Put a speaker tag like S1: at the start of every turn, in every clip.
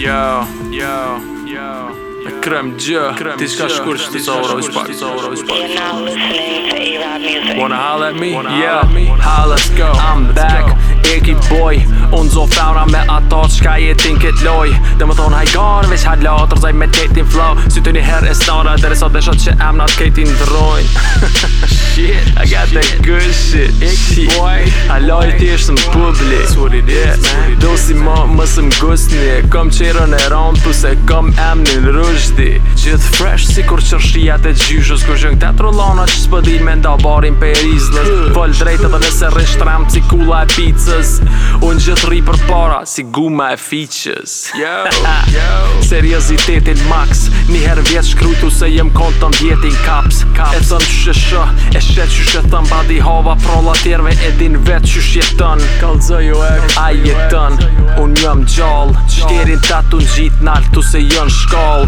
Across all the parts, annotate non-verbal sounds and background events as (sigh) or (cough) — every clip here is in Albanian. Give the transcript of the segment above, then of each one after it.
S1: Yo, yo, yo, yo. Krem gjë, ti s'ka shkur që ti s'a uro i shpak A-Rod Wanna holla at me? Yeah, holla, let's go I'm back, i boj Unë zo fraura me ato qka jetin kët loj Dhe më thonë hajgar veç hala Të rëzaj me tëjtin flow Sy të një her e stara dhe sot dhe shot që em në atë kejtin drojn (laughs) Shit, I got shit. the good shit Shit, boj Hala i ti është në publik That's what it is, man Do si ma mësëm gusni Kom qiron e rompu se kom em në rushdi gjithë fresh Si kur qërshia të gjyshës Kër gjën këta trolona që s'pëdi me nda barin për izlës Vëll drejtë dhe nëse rrish tramë si kula e pizzës Unë gjithë ri për para si guma e fiqës (laughs) Seriositetin max Një herë vjetë shkrytu se jem konton vjetin kaps, E thëm që shë shë E shë që shë thëm badi hova Prolla tjerve e din vetë që shë jetën Kallë zëju e A jetën Unë jam gjallë shkerin ta të ngjit nalt Thu se jën shkall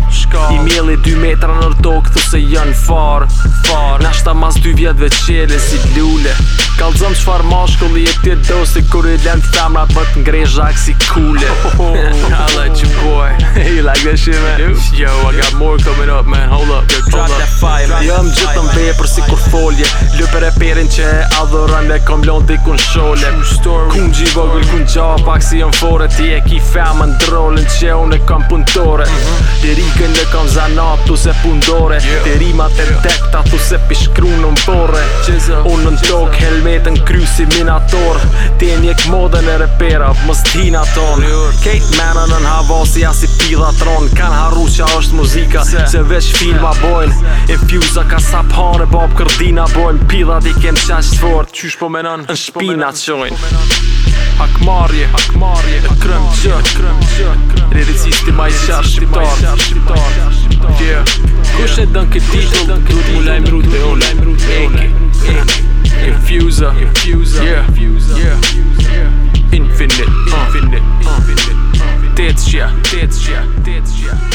S1: I mjeli 2 metra nër tokë Thu se jën far, far Nashta mas 2 vjetve qele si lule Kalzëm çfar ma shkulli e ti do Si kur i lem të më të zhak si kule (laughs) I like you boy You (laughs) like that shit man Yo I got more coming up man Hold up, yo drop that fire man Jëm gjithë në bejë për si kur folje Lëpër e perin që e adhoran dhe kom t'i kun shole Kun gji kun gja pak si jën fore Ti e ki femën kontrolin që unë e kam punëtore mm Të rikën e kam zanat të se pundore yeah. Të rima tekta të se pishkru në mbore Unë në tokë helmetën kry si minator Të njek modën e repera vë më stina ton Kate Manon në havasi a si pila tron Kanë haru që është muzika se, se veç filma bojnë E fjusa ka sap hare bab kërdina bojnë Pila di kem qa fort Qysh po menon? Në shpina qojnë Hakmarje, hakmarje, krëmqë Reviziste ma i qar shqiptar Yeah Kush e dën këtë titull, duhet mu lajmë rute o lajmë rute o Infuser, yeah, yeah Infinite, infinite, infinite Tetshja, tetshja, tetshja